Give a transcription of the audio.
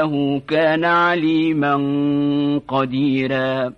إنه كان عليما قديرا.